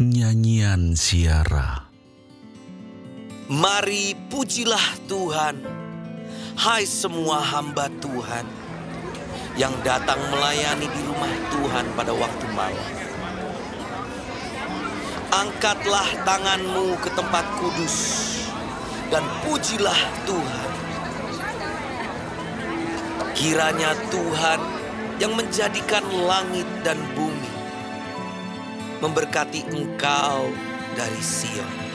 Nyanyian Siara Mari pujilah Tuhan, hai semua hamba Tuhan yang datang melayani di rumah Tuhan pada waktu malam. Angkatlah tanganmu ke tempat kudus dan pujilah Tuhan. Kiranya Tuhan yang menjadikan langit dan bumi memberkati engkau dari Sion.